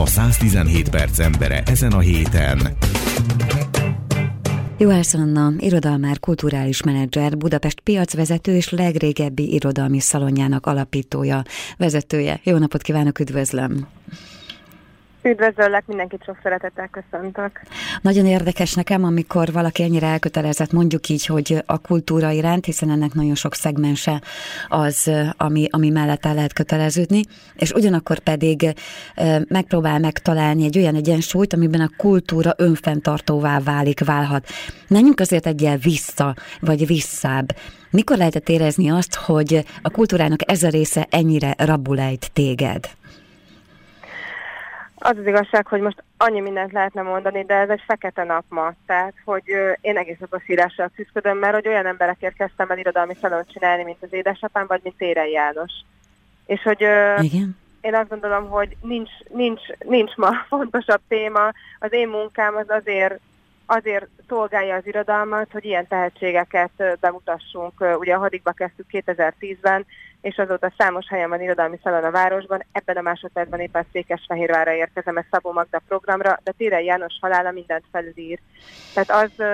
a 117 perc embere ezen a héten. Juhász Anna, irodalmár, kulturális menedzser, Budapest piacvezető és legrégebbi irodalmi szalonjának alapítója, vezetője. Jó napot kívánok, üdvözlöm! Üdvözöllek, mindenkit sok szeretettel köszöntök. Nagyon érdekes nekem, amikor valaki ennyire elkötelezett, mondjuk így, hogy a kultúra iránt, hiszen ennek nagyon sok szegmense az, ami, ami mellett el lehet köteleződni, és ugyanakkor pedig megpróbál megtalálni egy olyan egyensúlyt, amiben a kultúra önfenntartóvá válik, válhat. Menjünk azért egyel vissza, vagy visszább. Mikor lehetett érezni azt, hogy a kultúrának ez a része ennyire rabulejt téged? Az az igazság, hogy most annyi mindent lehetne mondani, de ez egy fekete nap ma. Tehát, hogy én egész nap a szírással küzdködöm, mert hogy olyan emberekért kezdtem el irodalmi szalon csinálni, mint az édesapám, vagy mint Térei János. És hogy Igen. én azt gondolom, hogy nincs, nincs, nincs ma fontosabb téma. Az én munkám az azért azért szolgálja az irodalmat, hogy ilyen tehetségeket bemutassunk. Ugye a hadikba kezdtük 2010-ben, és azóta számos helyen van irodalmi szalon a városban. Ebben a másodpercben éppen Székesfehérvárra érkezem a Szabó Magda programra, de Térei János halála mindent felülír. Tehát az,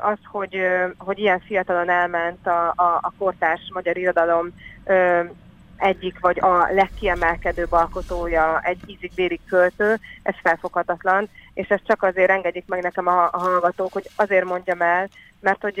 az hogy, hogy ilyen fiatalon elment a, a, a kortárs magyar irodalom egyik vagy a legkiemelkedőbb alkotója egy ízig költő, ez felfoghatatlan, és ezt csak azért engedjék meg nekem a, a hallgatók, hogy azért mondjam el, mert hogy,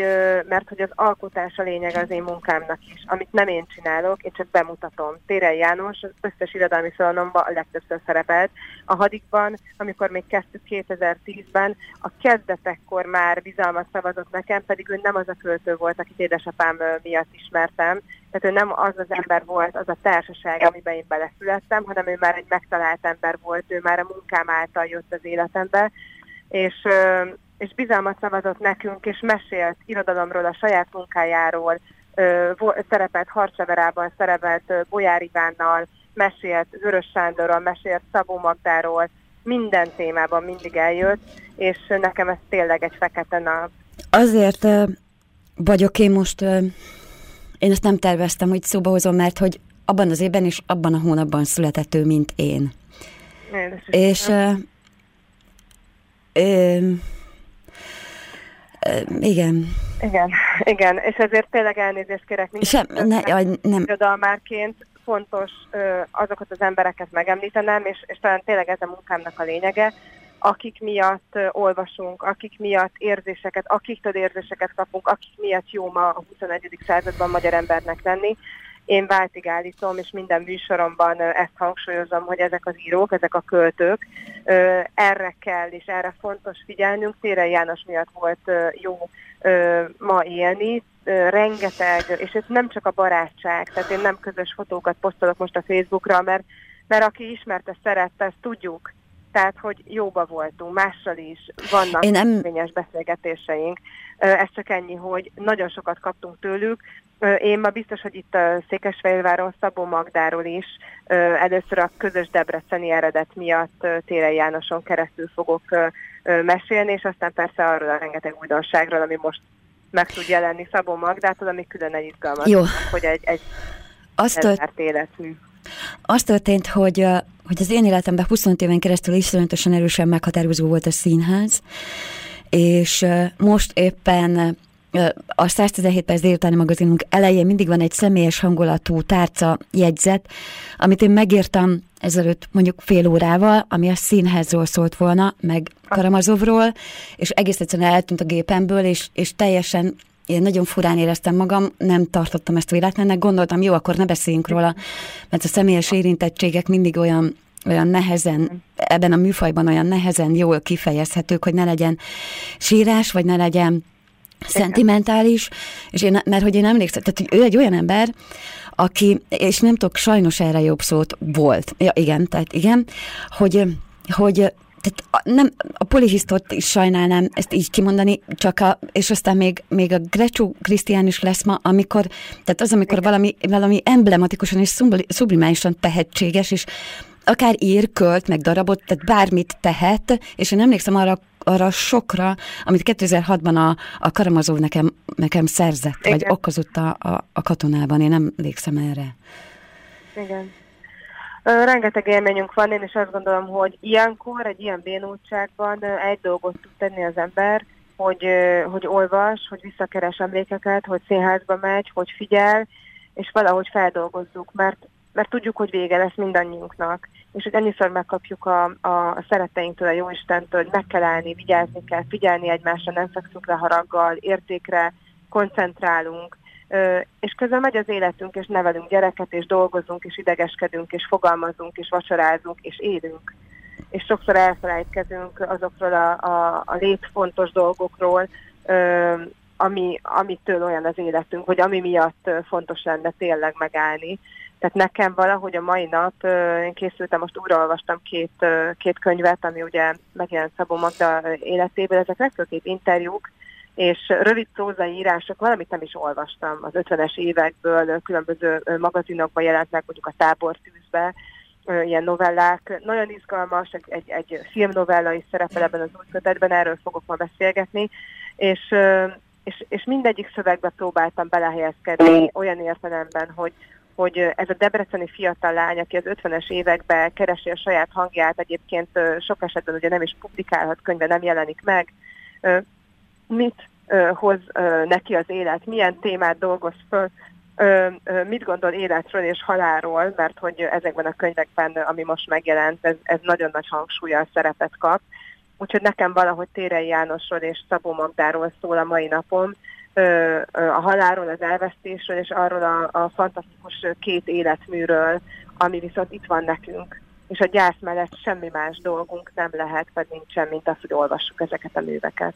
mert hogy az alkotás a lényeg az én munkámnak is, amit nem én csinálok, én csak bemutatom. Térei János az összes irodalmi szalonomban a legtöbbször szerepelt. A hadikban, amikor még kezdtük 2010-ben, a kezdetekkor már bizalmat szavazott nekem, pedig ő nem az a költő volt, akit édesapám miatt ismertem. Tehát ő nem az az ember volt, az a társaság, amiben én beleszülettem, hanem ő már egy megtalált ember volt, ő már a munkám által jött az életembe, és és bizalmat szavazott nekünk, és mesélt irodalomról, a saját munkájáról, szerepelt Harcsaverában, szerepelt Bolyár Ivánnal, mesélt Vörös Sándorról, mesélt Szabó Magdáról, minden témában mindig eljött, és nekem ez tényleg egy fekete nap. Azért vagyok én most, én ezt nem terveztem, hogy szóba hozom, mert hogy abban az évben és abban a hónapban született ő, mint én. én és uh, uh, igen. Igen, igen, és ezért tényleg elnézést kérek Sem, ne, nem. Irodalmárként fontos ö, azokat az embereket megemlítenem, és, és talán tényleg ez a munkámnak a lényege, akik miatt ö, olvasunk, akik miatt érzéseket, akiktől érzéseket kapunk, akik miatt jó ma a 21. században magyar embernek lenni, én váltig állítom, és minden műsoromban ezt hangsúlyozom, hogy ezek az írók, ezek a költők, erre kell, és erre fontos figyelnünk. Tére János miatt volt jó ma élni, rengeteg, és ez nem csak a barátság, tehát én nem közös fotókat posztolok most a Facebookra, mert, mert aki ismerte, szerette, ezt tudjuk, tehát, hogy jóba voltunk, mással is vannak Én nem... beszélgetéseink. Ez csak ennyi, hogy nagyon sokat kaptunk tőlük, én ma biztos, hogy itt a Székesfehérváron Szabó Magdáról is először a közös debreceni eredet miatt Tére Jánoson keresztül fogok mesélni, és aztán persze arról a rengeteg újdonságról, ami most meg tud jelenni Szabó Magdától, ami külön egy izgalmas, Jó. hogy egy, egy Azt tört... életmű. Az történt, hogy, hogy az én életemben 25 éven keresztül iszonyatosan erősen meghatározó volt a színház, és most éppen a 117 perc délutáni magazinunk elején mindig van egy személyes hangulatú tárca jegyzet, amit én megírtam ezelőtt mondjuk fél órával, ami a színházról szólt volna, meg Karamazovról, és egész egyszerűen eltűnt a gépemből, és, és teljesen én nagyon furán éreztem magam, nem tartottam ezt véletlennek, gondoltam, jó, akkor ne beszéljünk róla, mert a személyes érintettségek mindig olyan olyan nehezen, ebben a műfajban olyan nehezen jól kifejezhetők, hogy ne legyen sírás, vagy ne legyen szentimentális, és én, mert hogy én emlékszem, tehát hogy ő egy olyan ember, aki, és nem tudok, sajnos erre jobb szót volt. Ja, igen, tehát igen, hogy, hogy tehát a, nem, a polihisztot is sajnálnám ezt így kimondani, csak a, és aztán még, még a Grecsó Krisztián is lesz ma, amikor, tehát az, amikor valami, valami emblematikusan és sublimálisan tehetséges, és akár ír, költ, meg darabot, tehát bármit tehet, és én emlékszem arra arra sokra, amit 2006-ban a, a Karamazov nekem, nekem szerzett, Igen. vagy okozott a, a, a katonában. Én emlékszem erre. Igen. Rengeteg élményünk van, én is azt gondolom, hogy ilyenkor, egy ilyen bénultságban egy dolgot tud tenni az ember, hogy, hogy olvas, hogy visszakeres emlékeket, hogy színházba megy, hogy figyel, és valahogy feldolgozzuk, mert, mert tudjuk, hogy vége lesz mindannyiunknak, és hogy annyiszor megkapjuk a, a szeretteinktől, a Jóistentől, hogy meg kell állni, vigyázni kell, figyelni egymásra, nem fekszünk le haraggal, értékre, koncentrálunk, és közben megy az életünk, és nevelünk gyereket, és dolgozunk, és idegeskedünk, és fogalmazunk, és vacsorázunk, és élünk. És sokszor elfelejtkezünk azokról a, a, a létfontos dolgokról, ami, amitől olyan az életünk, vagy ami miatt fontos lenne tényleg megállni. Tehát nekem valahogy a mai nap, én készültem, most újra olvastam két, két könyvet, ami ugye megjelent Szabó Magda életéből, ezek legfőképp interjúk, és rövid szózai írások, valamit nem is olvastam az 50-es évekből, különböző magazinokban jelent meg, mondjuk a tábortűzbe, ilyen novellák. Nagyon izgalmas, egy, egy, egy filmnovella is szerepel ebben az új kötetben, erről fogok ma beszélgetni, és, és, és mindegyik szövegbe próbáltam belehelyezkedni olyan értelemben, hogy, hogy ez a debreceni fiatal lány, aki az 50-es években keresi a saját hangját, egyébként sok esetben ugye nem is publikálhat könyve, nem jelenik meg, mit hoz neki az élet, milyen témát dolgoz föl, mit gondol életről és halálról, mert hogy ezekben a könyvekben, ami most megjelent, ez, ez nagyon nagy hangsúlyal szerepet kap. Úgyhogy nekem valahogy Térei Jánosról és Szabó Magdáról szól a mai napom, a halálról, az elvesztésről, és arról a, a fantasztikus két életműről, ami viszont itt van nekünk. És a gyász mellett semmi más dolgunk nem lehet, vagy nincsen, mint az, hogy olvassuk ezeket a műveket.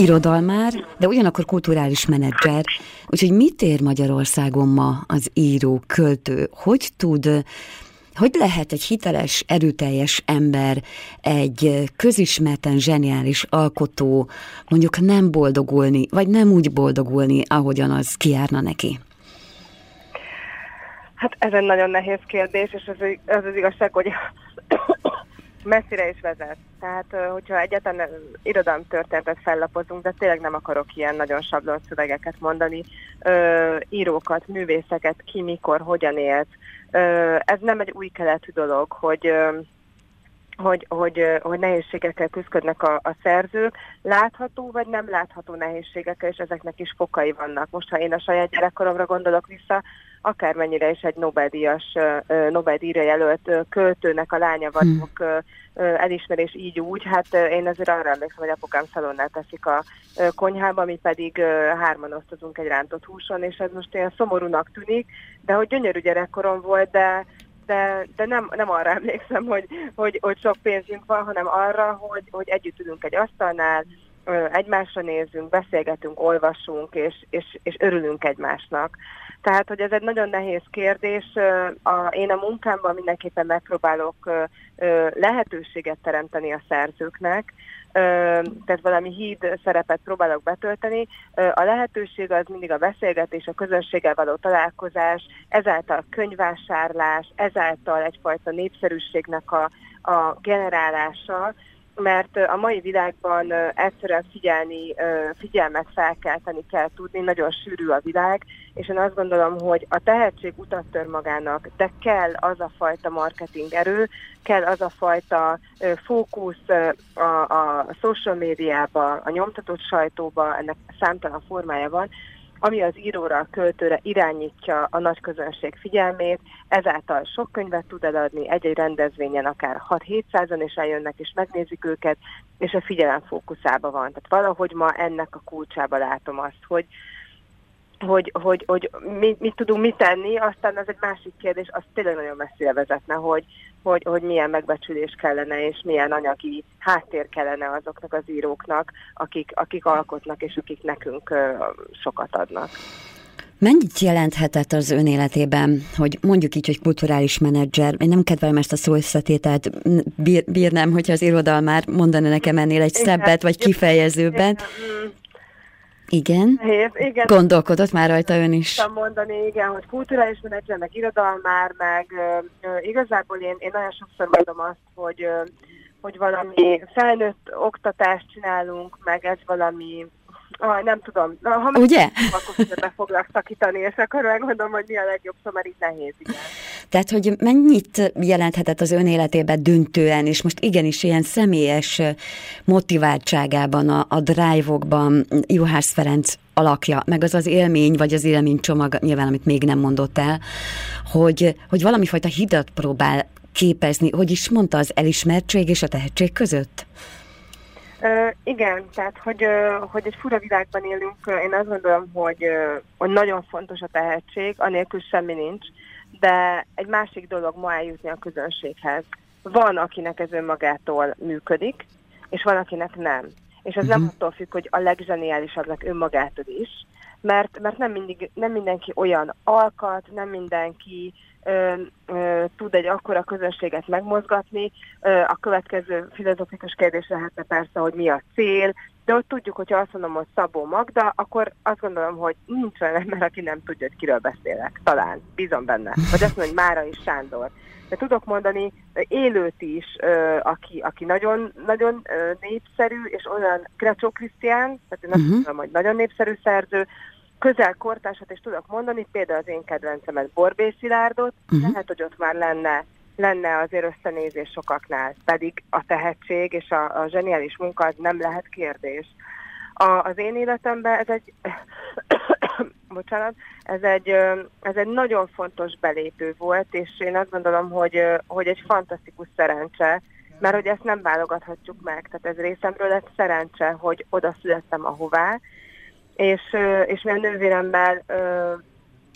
Irodalmár, de ugyanakkor kulturális menedzser. Úgyhogy mit ér Magyarországon ma az író, költő? Hogy tud hogy lehet egy hiteles, erőteljes ember, egy közismerten zseniális alkotó mondjuk nem boldogulni, vagy nem úgy boldogulni, ahogyan az kiárna neki? Hát ez egy nagyon nehéz kérdés, és az az, az igazság, hogy messzire is vezet. Tehát, hogyha egyetlen irodalmi történetet fellapozunk, de tényleg nem akarok ilyen nagyon sablon szövegeket mondani, ö, írókat, művészeket, ki, mikor, hogyan élt. Ö, ez nem egy új keletű dolog, hogy ö, hogy, hogy, hogy nehézségekkel küzdködnek a, a szerzők, látható vagy nem látható nehézségekkel, és ezeknek is fokai vannak. Most, ha én a saját gyerekkoromra gondolok vissza, akármennyire is egy Nobel-díjas, Nobel-díjra jelölt költőnek a lánya vagyok, hmm. elismerés így úgy, hát én azért arra emlékszem, hogy apukám szalonnál teszik a konyhába, mi pedig hárman osztozunk egy rántott húson, és ez most ilyen szomorúnak tűnik, de hogy gyönyörű gyerekkorom volt, de de, de nem, nem arra emlékszem, hogy, hogy, hogy sok pénzünk van, hanem arra, hogy, hogy együtt ülünk egy asztalnál, egymásra nézünk, beszélgetünk, olvasunk, és, és, és örülünk egymásnak. Tehát, hogy ez egy nagyon nehéz kérdés. A, én a munkámban mindenképpen megpróbálok lehetőséget teremteni a szerzőknek, tehát valami híd szerepet próbálok betölteni. A lehetőség az mindig a beszélgetés, a közönséggel való találkozás, ezáltal könyvásárlás, ezáltal egyfajta népszerűségnek a, a generálása, mert a mai világban egyszerűen figyelni, figyelmet felkelteni kell tudni, nagyon sűrű a világ, és én azt gondolom, hogy a tehetség utat tör magának, de kell az a fajta marketing erő, kell az a fajta fókusz a, a social médiába, a nyomtatott sajtóba, ennek számtalan formája van, ami az íróra, a költőre irányítja a nagy közönség figyelmét, ezáltal sok könyvet tud eladni, egy-egy rendezvényen akár 6-700-an is eljönnek és megnézik őket, és a figyelem fókuszába van. Tehát valahogy ma ennek a kulcsába látom azt, hogy hogy, hogy, hogy mit, mit tudunk mit tenni, aztán az egy másik kérdés, az tényleg nagyon messzire vezetne, hogy, hogy, hogy milyen megbecsülés kellene, és milyen anyagi háttér kellene azoknak az íróknak, akik, akik alkotnak, és akik nekünk sokat adnak. Mennyit jelenthetett az ön életében, hogy mondjuk így, hogy kulturális menedzser, én nem kedvelem ezt a szó összetételt, bír, bírnám, hogyha az irodal már mondana nekem ennél egy szebbet, vagy kifejezőben. Igen. Nehéz, igen. Gondolkodott már rajta ön is. Tudom mondani, igen, hogy kulturális menedzser, meg irodalmár, meg uh, igazából én, én nagyon sokszor mondom azt, hogy uh, hogy valami felnőtt oktatást csinálunk, meg ez valami Ah, nem tudom. Na, ha Ugye? Akkor be foglak szakítani, és akkor megmondom, hogy mi a legjobb szó, mert itt nehéz, igen. Tehát, hogy mennyit jelenthetett az ön életében döntően, és most igenis ilyen személyes motiváltságában, a, a drive-okban Juhász Ferenc alakja, meg az az élmény, vagy az élménycsomag, nyilván, amit még nem mondott el, hogy, hogy valami fajta hidat próbál képezni, hogy is mondta, az elismertség és a tehetség között? Uh, igen, tehát hogy, uh, hogy egy fura világban élünk, uh, én azt gondolom, hogy, uh, hogy nagyon fontos a tehetség, anélkül semmi nincs, de egy másik dolog ma eljutni a közönséghez. Van, akinek ez önmagától működik, és van, akinek nem. És ez uh-huh. nem mhm. attól függ, hogy a legzseniálisabbnak önmagától is, mert, mert nem, mindig, nem mindenki olyan alkat, nem mindenki ö, ö, tud egy akkora közönséget megmozgatni. Ö, a következő filozofikus kérdés lehetne persze, hogy mi a cél, de ott tudjuk, hogyha azt mondom, hogy Szabó Magda, akkor azt gondolom, hogy nincs olyan ember, aki nem tudja, hogy kiről beszélek. Talán, bízom benne. Vagy azt mondom, hogy Mára is Sándor. De tudok mondani élőt is, aki, aki nagyon, nagyon népszerű, és olyan Grecsó Krisztián, tehát én azt uh-huh. mondom, hogy nagyon népszerű szerző, közel kortársat is tudok mondani, például az én kedvencemet Borbé Szilárdot, uh-huh. lehet, hogy ott már lenne, lenne azért összenézés sokaknál, pedig a tehetség és a, a zseniális munka az nem lehet kérdés. A, az én életemben ez egy, bocsánat, ez egy, ez egy nagyon fontos belépő volt, és én azt gondolom, hogy, hogy egy fantasztikus szerencse, mert hogy ezt nem válogathatjuk meg, tehát ez részemről lett szerencse, hogy oda születtem ahová, és, és mi a nővéremmel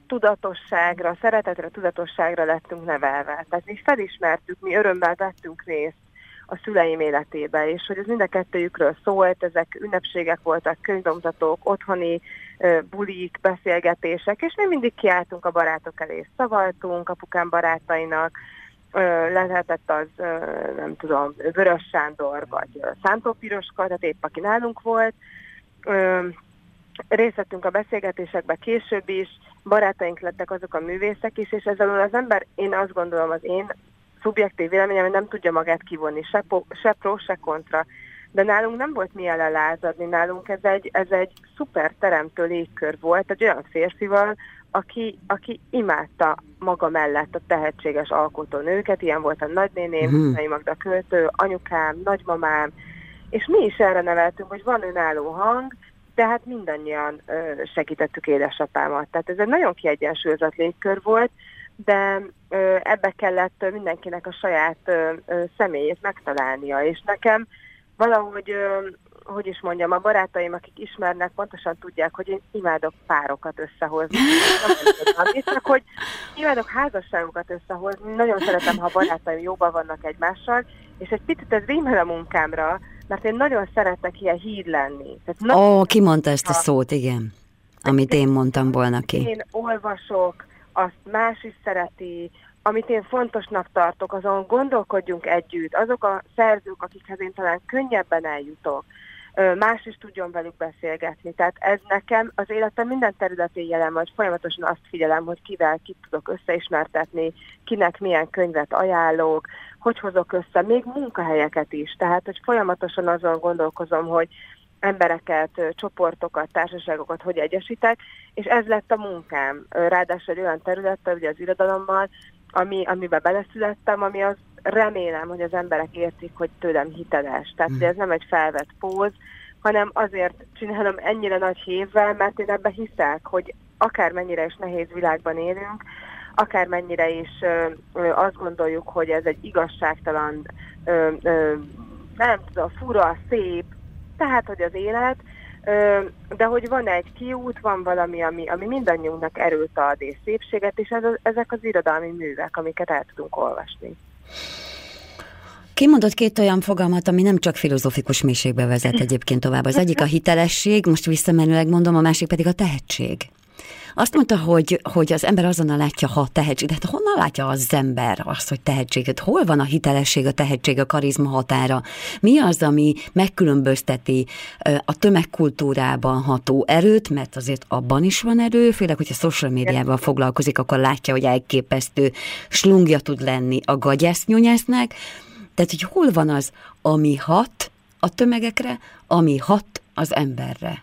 tudatosságra, szeretetre, tudatosságra lettünk nevelve. Tehát mi felismertük, mi örömmel vettünk részt a szüleim életébe, és hogy ez mind a kettőjükről szólt, ezek ünnepségek voltak, könyvdomtatók, otthoni bulik, beszélgetések, és mi mindig kiálltunk a barátok elé, szavaltunk apukám barátainak, lehetett az, nem tudom, Vörös Sándor, vagy Szántó Piroska, tehát épp aki nálunk volt, részletünk a beszélgetésekbe később is, barátaink lettek azok a művészek is, és ezzel az ember, én azt gondolom, az én szubjektív véleményem, hogy nem tudja magát kivonni, se, po, se pro, se kontra. De nálunk nem volt mi lázadni, nálunk ez egy, ez egy szuper teremtő légkör volt, egy olyan férfival, aki, aki imádta maga mellett a tehetséges alkotó nőket, ilyen volt a nagynéném, hmm. Magda költő, anyukám, nagymamám, és mi is erre neveltünk, hogy van önálló hang, tehát mindannyian ö, segítettük édesapámat. Tehát ez egy nagyon kiegyensúlyozott légkör volt, de ö, ebbe kellett mindenkinek a saját ö, ö, személyét megtalálnia, és nekem valahogy, ö, hogy is mondjam, a barátaim, akik ismernek, pontosan tudják, hogy én imádok párokat összehozni. Nem csak hogy imádok házasságokat összehozni, nagyon szeretem, ha barátaim jóban vannak egymással, és egy picit ez rímel a munkámra, mert én nagyon szeretek ilyen híd lenni. Ó, oh, ki mondta ezt a szót, igen, amit én mondtam volna ki. Én olvasok, azt más is szereti, amit én fontosnak tartok, azon gondolkodjunk együtt, azok a szerzők, akikhez én talán könnyebben eljutok, más is tudjon velük beszélgetni. Tehát ez nekem az életem minden területén jelen vagy folyamatosan azt figyelem, hogy kivel kit tudok összeismertetni, kinek milyen könyvet ajánlok, hogy hozok össze, még munkahelyeket is. Tehát, hogy folyamatosan azon gondolkozom, hogy embereket, csoportokat, társaságokat hogy egyesítek, és ez lett a munkám. Ráadásul egy olyan területtel, ugye az irodalommal, ami, amiben beleszülettem, ami az remélem, hogy az emberek értik, hogy tőlem hiteles. Tehát mm. ez nem egy felvett póz, hanem azért csinálom ennyire nagy hévvel, mert én ebbe hiszek, hogy akármennyire is nehéz világban élünk, akármennyire is ö, ö, azt gondoljuk, hogy ez egy igazságtalan, ö, ö, nem tudom, fura, szép, tehát, hogy az élet, de hogy van egy kiút, van valami, ami, ami mindannyiunknak erőt ad és szépséget, és ez, ezek az irodalmi művek, amiket el tudunk olvasni. Kimondott két olyan fogalmat, ami nem csak filozofikus mélységbe vezet egyébként tovább. Az egyik a hitelesség, most visszamenőleg mondom, a másik pedig a tehetség. Azt mondta, hogy, hogy az ember azonnal látja, ha tehetség. De hát honnan látja az ember azt, hogy tehetséget? Hol van a hitelesség, a tehetség, a karizma határa? Mi az, ami megkülönbözteti a tömegkultúrában ható erőt, mert azért abban is van erő, főleg, hogyha social médiával foglalkozik, akkor látja, hogy elképesztő slungja tud lenni a gagyásznyúnyásznek, tehát, hogy hol van az ami hat a tömegekre, ami hat az emberre?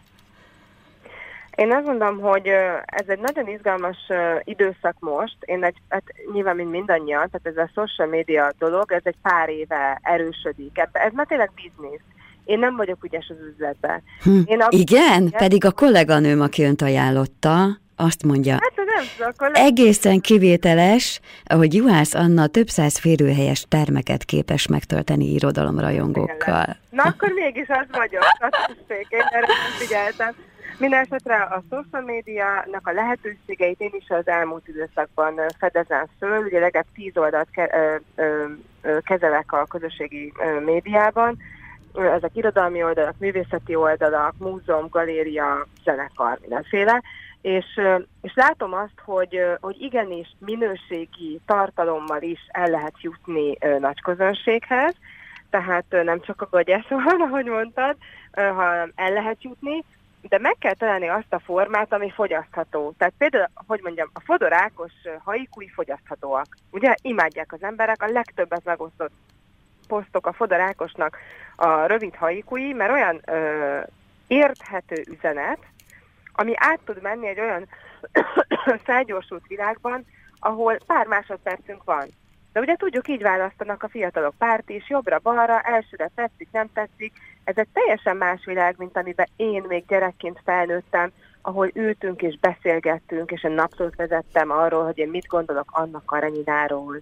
Én azt mondom, hogy ez egy nagyon izgalmas időszak most. Én egy, hát nyilván, mint mindannyian, tehát ez a social media dolog, ez egy pár éve erősödik. Ez már tényleg biznisz. Én nem vagyok ügyes az üzletben. Hm, Én igen? Igen? Pedig a kolléganőm, aki önt ajánlotta, azt mondja, hát, nem tudom, egészen kivételes, ahogy Juhász Anna több száz férőhelyes termeket képes megtölteni irodalomrajongókkal. Na akkor mégis az vagyok, azt én erre nem figyeltem. Mindenesetre a social médiának a lehetőségeit én is az elmúlt időszakban fedezem föl, ugye legalább tíz oldalt ke, ö, ö, ö, kezelek a közösségi ö, médiában, ezek irodalmi oldalak, művészeti oldalak, múzeum, galéria, zenekar, mindenféle, és, és látom azt, hogy, hogy igenis minőségi tartalommal is el lehet jutni nagy közönséghez, tehát nem csak a gagyász van, ahogy mondtad, hanem el lehet jutni, de meg kell találni azt a formát, ami fogyasztható. Tehát például, hogy mondjam, a fodorákos haikúi fogyaszthatóak. Ugye imádják az emberek, a legtöbbet megosztott posztok a fodorákosnak a rövid haikúi, mert olyan ö, érthető üzenet, ami át tud menni egy olyan felgyorsult világban, ahol pár másodpercünk van. De ugye tudjuk, így választanak a fiatalok párt is, jobbra-balra, elsőre tetszik, nem tetszik. Ez egy teljesen más világ, mint amiben én még gyerekként felnőttem, ahol ültünk és beszélgettünk, és egy napszót vezettem arról, hogy én mit gondolok annak Karenináról,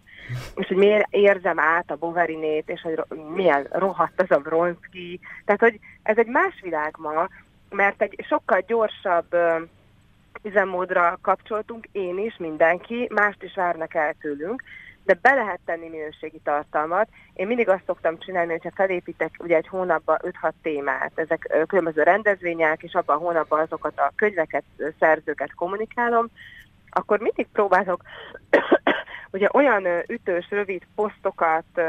és hogy miért érzem át a Bovarinét, és hogy milyen rohadt az a Bronski. Tehát, hogy ez egy más világ ma, mert egy sokkal gyorsabb üzemmódra kapcsoltunk, én is, mindenki, mást is várnak el tőlünk, de be lehet tenni minőségi tartalmat. Én mindig azt szoktam csinálni, hogyha felépítek ugye egy hónapban 5-6 témát, ezek különböző rendezvények, és abban a hónapban azokat a könyveket, szerzőket kommunikálom, akkor mindig próbálok ugye olyan ütős, rövid posztokat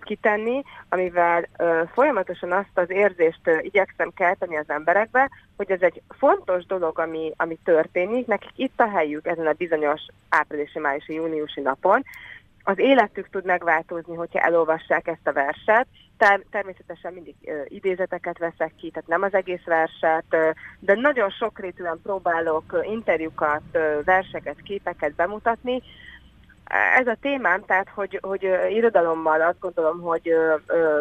kitenni, amivel folyamatosan azt az érzést igyekszem kelteni az emberekbe, hogy ez egy fontos dolog, ami, ami történik, nekik itt a helyük ezen a bizonyos áprilisi, májusi, júniusi napon, az életük tud megváltozni, hogyha elolvassák ezt a verset. Ter- természetesen mindig ö, idézeteket veszek ki, tehát nem az egész verset, ö, de nagyon sokrétűen próbálok ö, interjúkat, ö, verseket, képeket bemutatni, ez a témám, tehát hogy, hogy irodalommal azt gondolom, hogy ö, ö,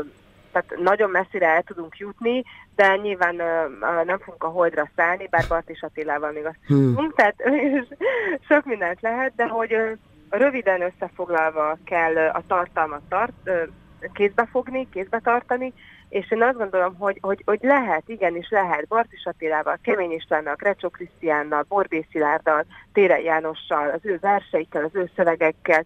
tehát nagyon messzire el tudunk jutni, de nyilván ö, nem fogunk a holdra szállni, bár Bart és Attilával még azt hmm. tehát sok mindent lehet, de hogy ö, röviden összefoglalva kell a tartalmat tart, kézbe fogni, kézbe tartani, és én azt gondolom, hogy, hogy, hogy lehet, igenis lehet Bartis Attilával, Kemény Istvánnal, Krecsó Krisztiánnal, Borbé Szilárddal, Tére Jánossal, az ő verseikkel, az ő szövegekkel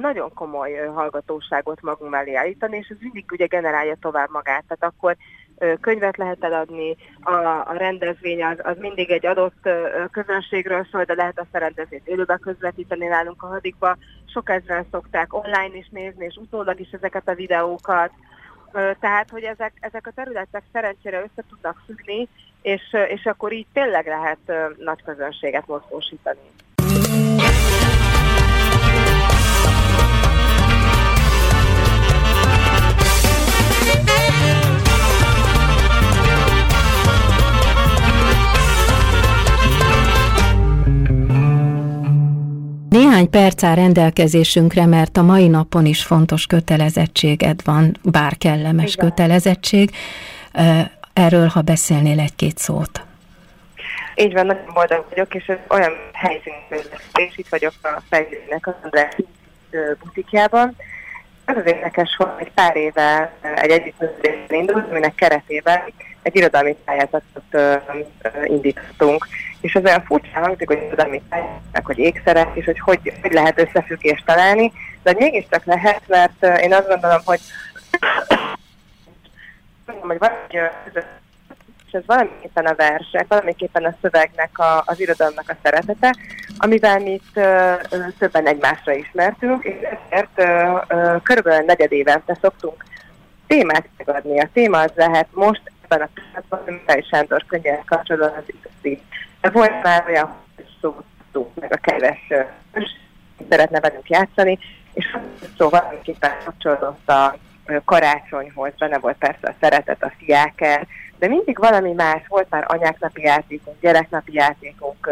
nagyon komoly hallgatóságot magunk mellé állítani, és ez mindig ugye generálja tovább magát. Tehát akkor könyvet lehet eladni, a, a rendezvény az, az mindig egy adott közönségről szól, de lehet azt a rendezvényt élőbe közvetíteni nálunk a hadikba. Sok ezeren szokták online is nézni, és utólag is ezeket a videókat. Tehát, hogy ezek, ezek a területek szerencsére össze tudnak függni, és, és akkor így tényleg lehet nagy közönséget mozgósítani. Néhány perc áll rendelkezésünkre, mert a mai napon is fontos kötelezettséged van, bár kellemes Igen. kötelezettség. Erről, ha beszélnél egy-két szót. Így van, nagyon boldog vagyok, és ez olyan helyszín, és itt vagyok a fejlődőnek az András butikjában. Az az érdekes, hogy egy pár éve egy együttműködésben indult, aminek keretében egy irodalmi pályázatot indítottunk és az olyan furcsa hangzik, hogy tudom, meg, hogy ékszerek, és hogy, hogy hogy lehet összefüggést találni, de mégiscsak lehet, mert én azt gondolom, hogy hogy valahogy és ez valamiképpen a versek, valamiképpen a szövegnek, a, az irodalomnak a szeretete, amivel mi itt ö, többen egymásra ismertünk, és ezért ö, ö, körülbelül negyed évente szoktunk témát megadni. A téma az lehet most ebben a pillanatban, Mihály Sándor könyvvel kapcsolatban az igazi volt már olyan, hogy szó meg a kedves szeretne velünk játszani, és szó valamiképpen kapcsolódott a, karácsonyhoz, benne volt persze a szeretet, a fiáker, de mindig valami más, volt már anyáknapi játékunk, gyereknapi játékunk,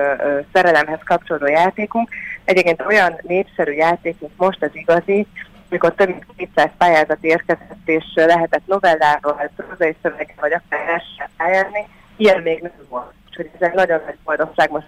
szerelemhez kapcsolódó játékunk. Egyébként olyan népszerű játékunk most az igazi, mikor több mint 200 pályázat érkezett, és lehetett novellával, prózai szöveggel, vagy akár versen pályázni, ilyen még nem volt. Úgyhogy ez egy nagyon nagy boldogság most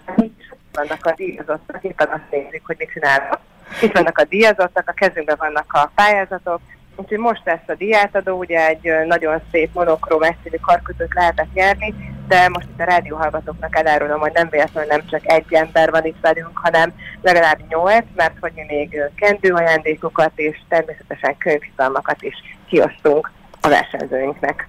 vannak a díjazottak, éppen azt nézik, hogy mit csinálnak. Itt vannak a díjazottak, a kezünkben vannak a pályázatok, Úgyhogy most lesz a diátadó, ugye egy nagyon szép monokróm egyszerű karkötőt lehetett nyerni, de most itt a rádióhallgatóknak elárulom, hogy nem véletlenül nem csak egy ember van itt velünk, hanem legalább nyolc, mert hogy mi még kendő ajándékokat és természetesen könyvizalmakat is kiosztunk a versenyzőinknek.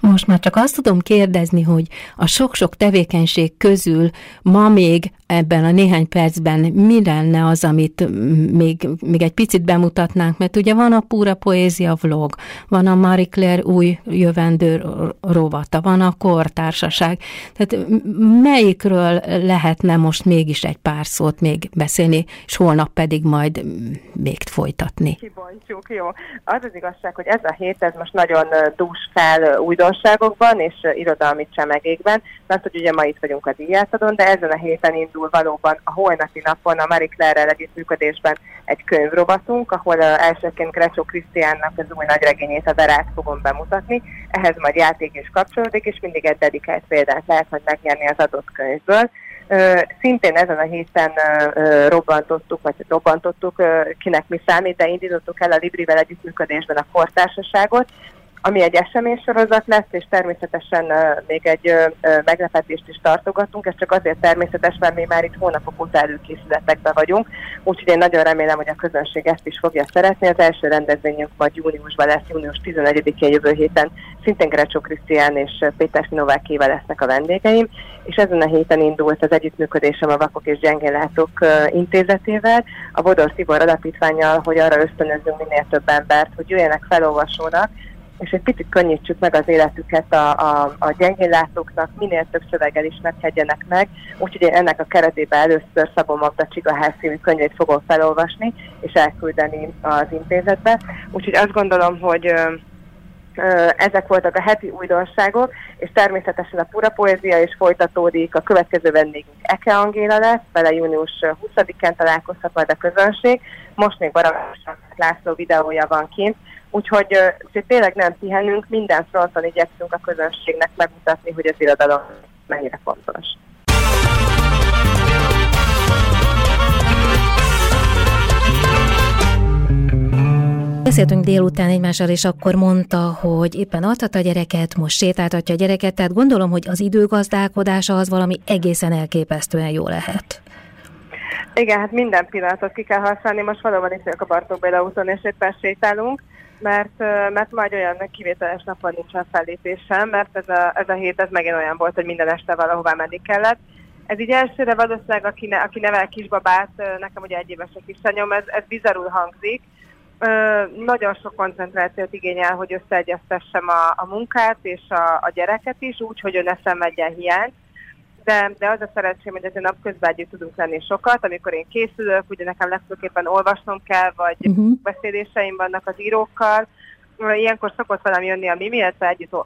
Most már csak azt tudom kérdezni, hogy a sok-sok tevékenység közül ma még ebben a néhány percben mi lenne az, amit még, még egy picit bemutatnánk, mert ugye van a Pura Poézia vlog, van a Marie Claire új jövendő rovata, van a kortársaság, tehát melyikről lehetne most mégis egy pár szót még beszélni, és holnap pedig majd még folytatni? Kibontjuk, jó. Az az igazság, hogy ez a hét, ez most nagyon dús fel újdonságokban és irodalmi csemegékben, mert hogy ugye ma itt vagyunk a díjátadon, de ezen a héten indul valóban a holnapi napon a Marie Claire-rel együttműködésben egy könyvrovatunk, ahol elsőként Grecsó Krisztiánnak az új nagyregényét, a Verát fogom bemutatni. Ehhez majd játék is kapcsolódik, és mindig egy dedikált példát lehet majd megnyerni az adott könyvből. Uh, szintén ezen a héten uh, robbantottuk, vagy robbantottuk, uh, kinek mi számít, de indítottuk el a Librivel együttműködésben a kortársaságot, ami egy eseménysorozat lesz, és természetesen még egy uh, meglepetést is tartogatunk, ez csak azért természetes, mert mi már itt hónapok óta előkészületekben vagyunk, úgyhogy én nagyon remélem, hogy a közönség ezt is fogja szeretni. Az első rendezvényünk majd júniusban lesz, június 11-én jövő héten, szintén Grecsó Krisztián és Péter Novákével lesznek a vendégeim, és ezen a héten indult az együttműködésem a Vakok és Gyengélátok uh, intézetével, a Vodor Tibor alapítványjal, hogy arra ösztönözzünk minél több embert, hogy jöjjenek felolvasónak, és egy picit könnyítsük meg az életüket a, a, a gyengéllátóknak, minél több szöveggel ismerkedjenek meg. Úgyhogy én ennek a keretében először Szabó Magda Csigaház című könyvét fogom felolvasni, és elküldeni az intézetbe. Úgyhogy azt gondolom, hogy ezek voltak a heti újdonságok, és természetesen a pura poézia is folytatódik, a következő vendégünk Eke Angéla lesz, vele június 20-án találkozhat majd a közönség, most még Barabás László videója van kint, Úgyhogy, úgyhogy tényleg nem pihenünk, minden fronton igyekszünk a közönségnek megmutatni, hogy az irodalom mennyire fontos. Beszéltünk délután egymással, és akkor mondta, hogy éppen adhat a gyereket, most sétáltatja a gyereket, tehát gondolom, hogy az időgazdálkodása az valami egészen elképesztően jó lehet. Igen, hát minden pillanatot ki kell használni. Most valóban itt vagyok a Bartók Béla úton, és éppen sétálunk mert, mert majd olyan kivételes napon nincsen fellépésem, mert ez a, ez a hét ez megint olyan volt, hogy minden este valahová menni kellett. Ez így elsőre valószínűleg, aki, ne, aki nevel kisbabát, nekem ugye egy éves a kislányom, ez, ez bizarul hangzik. Ö, nagyon sok koncentrációt igényel, hogy összeegyeztessem a, a munkát és a, a gyereket is, úgy, hogy ő ne szenvedjen hiányt de, de az a szerencsém, hogy azért napközben együtt tudunk lenni sokat, amikor én készülök, ugye nekem legfőképpen olvasnom kell, vagy uh-huh. beszéléseim vannak az írókkal, ilyenkor szokott velem jönni a Mimi, illetve együtt,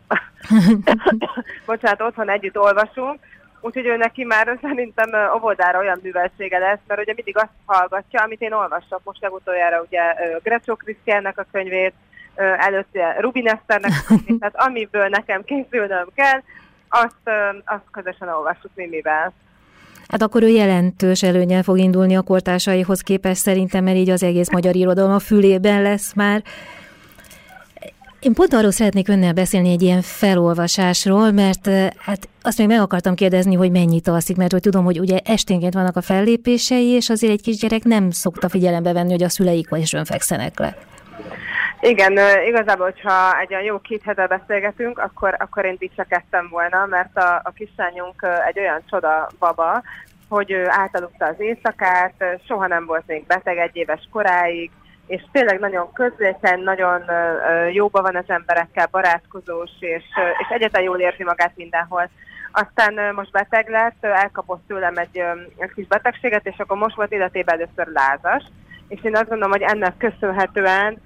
bocsánat, otthon együtt olvasunk, úgyhogy ő neki már szerintem óvodára olyan műveltsége lesz, mert ugye mindig azt hallgatja, amit én olvasok. Most legutoljára ugye Grecsó Krisztiánnak a könyvét, előtte Rubin Eszternek tehát amiből nekem készülnöm kell, azt, azt közösen olvassuk Mimivel. Hát akkor ő jelentős előnyel fog indulni a kortársaihoz képest szerintem, mert így az egész magyar irodalom a fülében lesz már. Én pont arról szeretnék önnel beszélni egy ilyen felolvasásról, mert hát azt még meg akartam kérdezni, hogy mennyit alszik, mert hogy tudom, hogy ugye esténként vannak a fellépései, és azért egy kisgyerek nem szokta figyelembe venni, hogy a szüleik is fekszenek le. Igen, igazából, hogyha egy olyan jó két hete beszélgetünk, akkor, akkor én dicsekedtem volna, mert a, a kislányunk egy olyan csoda baba, hogy ő átaludta az éjszakát, soha nem volt még beteg egy éves koráig, és tényleg nagyon közlésen, nagyon jóban van az emberekkel, barátkozós, és, és egyetlen jól érzi magát mindenhol. Aztán most beteg lett, elkapott tőlem egy, egy kis betegséget, és akkor most volt életében először lázas, és én azt gondolom, hogy ennek köszönhetően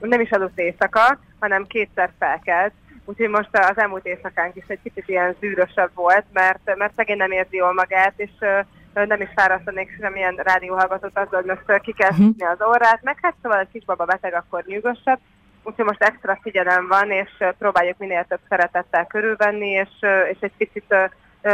nem is aludt éjszaka, hanem kétszer felkelt, Úgyhogy most az elmúlt éjszakánk is egy kicsit ilyen zűrösebb volt, mert, mert szegény nem érzi jól magát, és nem is fárasztanék semmilyen rádióhallgatót azzal, hogy most ki kell uh-huh. az orrát, meg hát szóval egy kisbaba beteg, akkor nyugosabb. Úgyhogy most extra figyelem van, és próbáljuk minél több szeretettel körülvenni, és, és egy picit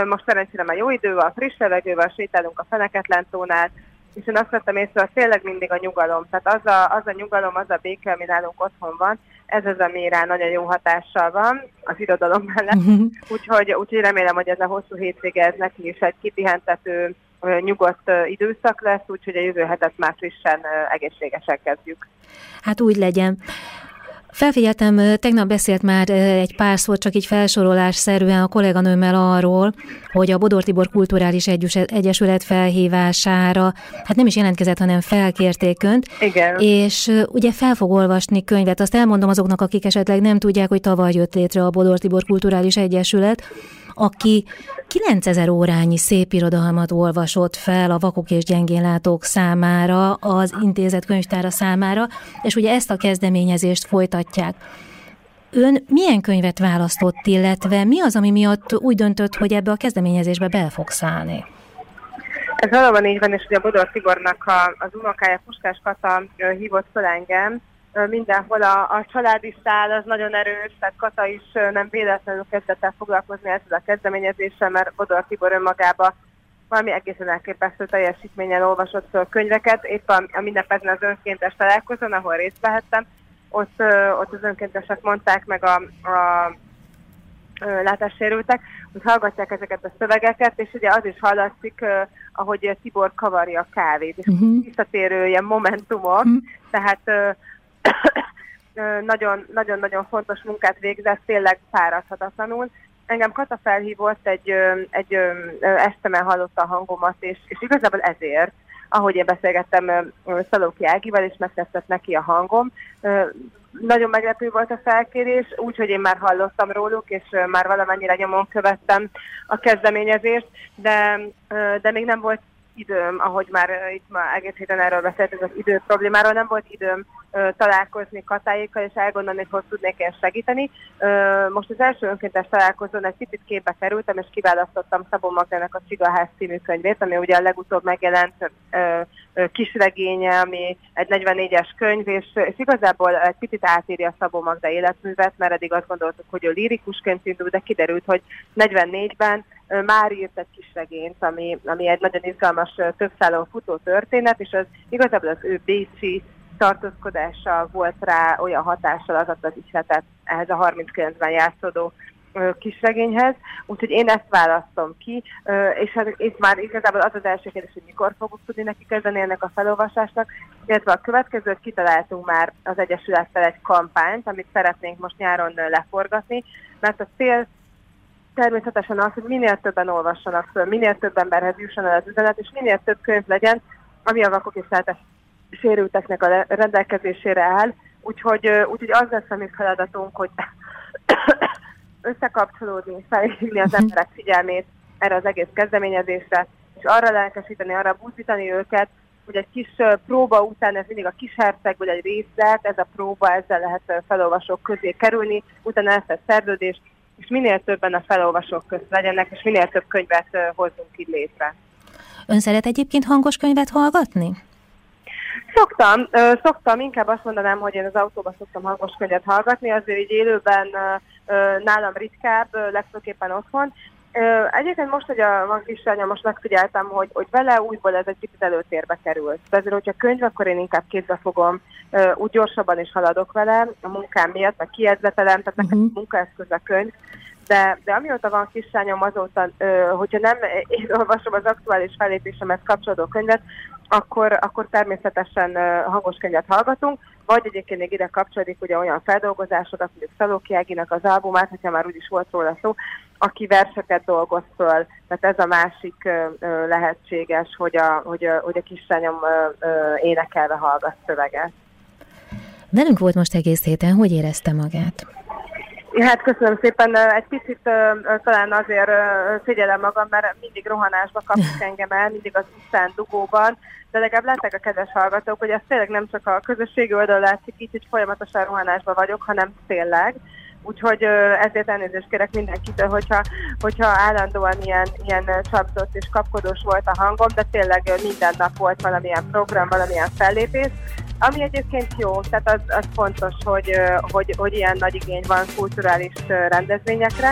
most szerencsére már jó idő van, friss levegővel sétálunk a Feneketlentónál, és én azt vettem észre, hogy tényleg mindig a nyugalom. Tehát az a, az a nyugalom, az a béke, ami nálunk otthon van, ez az, ami rá nagyon jó hatással van az irodalom mellett. Úgyhogy, úgyhogy remélem, hogy ez a hosszú hétvége ez neki is egy kipihentető, nyugodt időszak lesz, úgyhogy a jövő hetet már frissen, egészségesen kezdjük. Hát úgy legyen. Felfigyeltem, tegnap beszélt már egy pár szót, csak így felsorolás szerűen a kolléganőmmel arról, hogy a Bodor Tibor Kulturális Egyesület felhívására, hát nem is jelentkezett, hanem felkérték önt. Igen. És ugye fel fog olvasni könyvet. Azt elmondom azoknak, akik esetleg nem tudják, hogy tavaly jött létre a Bodor Tibor Kulturális Egyesület, aki 9000 órányi szép irodalmat olvasott fel a vakok és gyengénlátók számára, az intézet könyvtára számára, és ugye ezt a kezdeményezést folytatják. Ön milyen könyvet választott, illetve mi az, ami miatt úgy döntött, hogy ebbe a kezdeményezésbe bele fog szállni? Ez valóban így van, és ugye Bodor Tibornak a, az unokája Puskás Kata hívott fel engem, mindenhol a, a családi szál az nagyon erős, tehát Kata is nem véletlenül kezdett el foglalkozni ezzel a kezdeményezéssel, mert Bodor Tibor önmagába valami egészen elképesztő teljesítménnyel olvasott föl könyveket. Épp a, a mindepezen az önkéntes találkozón, ahol részt vehettem, ott, ott az önkéntesek mondták meg a, a látássérültek, hogy hallgatják ezeket a szövegeket, és ugye az is hallatszik, ahogy Tibor kavarja a kávét, és uh-huh. visszatérő ilyen momentumok, uh-huh. tehát nagyon-nagyon fontos munkát végzett, tényleg fáradhatatlanul. Engem Kata felhívott, egy, egy esztemen hallotta a hangomat, és, és igazából ezért, ahogy én beszélgettem Szalóki Ágival, és megtetszett neki a hangom, nagyon meglepő volt a felkérés, úgyhogy én már hallottam róluk, és már valamennyire nyomon követtem a kezdeményezést, de, de még nem volt időm, ahogy már itt ma egész héten erről beszéltünk, az idő problémáról nem volt időm találkozni Katáékkal, és elgondolni, hogy tudnék én segíteni. Most az első önkéntes találkozón egy picit képbe kerültem, és kiválasztottam Szabó Magdának a Csigaház című könyvét, ami ugye a legutóbb megjelent kisregénye, ami egy 44-es könyv, és, és igazából egy picit átírja Szabó Magda életművet, mert eddig azt gondoltuk, hogy ő lírikusként indul, de kiderült, hogy 44-ben már írt egy kisregényt, ami, ami egy nagyon izgalmas többszálon futó történet, és az igazából az ő Bécsi tartózkodása volt rá olyan hatással az az ihletet ehhez a 39-ben játszódó kisregényhez, úgyhogy én ezt választom ki, és hát itt már igazából az az első kérdés, hogy mikor fogok tudni neki kezdeni ennek a felolvasásnak, illetve a következőt kitaláltunk már az Egyesülettel egy kampányt, amit szeretnénk most nyáron leforgatni, mert a cél természetesen az, hogy minél többen olvassanak föl, minél több emberhez jusson el az üzenet, és minél több könyv legyen, ami a vakok és sérülteknek a rendelkezésére áll. Úgyhogy, úgyhogy az lesz a mi feladatunk, hogy összekapcsolódni, felhívni az emberek figyelmét erre az egész kezdeményezésre, és arra lelkesíteni, arra buzdítani őket, hogy egy kis próba után, ez mindig a kis herceg, vagy egy részlet, ez a próba, ezzel lehet felolvasók közé kerülni, utána ezt a szerződés, és minél többen a felolvasók közt legyenek, és minél több könyvet hozzunk így létre. Ön szeret egyébként hangos könyvet hallgatni? Szoktam, szoktam, inkább azt mondanám, hogy én az autóban szoktam hangos könyvet hallgatni, azért így élőben nálam ritkább, legfőképpen otthon. Egyébként most, hogy a van kislánya, most megfigyeltem, hogy, hogy vele újból ez egy kicsit előtérbe került. De azért, hogyha könyv, akkor én inkább kézbe fogom, úgy gyorsabban is haladok vele, a munkám miatt, a kiedzetelem, tehát nekem uh-huh. munkaeszköz a könyv. De, de amióta van kislányom, azóta, hogyha nem én olvasom az aktuális felépésemhez kapcsolódó könyvet, akkor, akkor természetesen hangos könyvet hallgatunk, vagy egyébként még ide kapcsolódik ugye olyan feldolgozásokat, mondjuk Szalóki Áginak az albumát, hogyha már úgyis volt róla szó, aki verseket dolgoz föl, tehát ez a másik lehetséges, hogy a, hogy a, hogy a kislányom énekelve hallgat szöveget. Velünk volt most egész héten, hogy érezte magát? Hát köszönöm szépen. Egy picit talán azért figyelem magam, mert mindig rohanásba kapjuk engem el, mindig az utcán dugóban, de legalább látták a kedves hallgatók, hogy ez tényleg nem csak a közösségi oldal látszik így, hogy folyamatosan rohanásba vagyok, hanem tényleg. Úgyhogy ezért elnézést kérek mindenkitől, hogyha, hogyha állandóan ilyen, ilyen csapzott és kapkodós volt a hangom, de tényleg minden nap volt valamilyen program, valamilyen fellépés, ami egyébként jó, tehát az, az fontos, hogy, hogy, hogy ilyen nagy igény van kulturális rendezvényekre,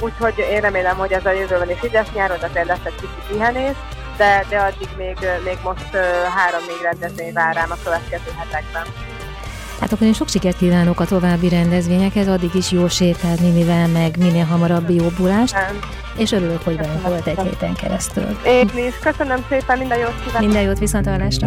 úgyhogy én remélem, hogy ez a jövőben is így lesz, nyáron azért lesz egy kicsit pihenés, de, de addig még, még most három-négy rendezvény vár rám a következő hetekben. Hát akkor én sok sikert kívánok a további rendezvényekhez, addig is jó sétálni, mivel meg minél hamarabb jobbulást, és örülök, hogy velünk volt egy héten keresztül. Én is, köszönöm szépen, minden jót kívánok! Minden jót, viszontalásra!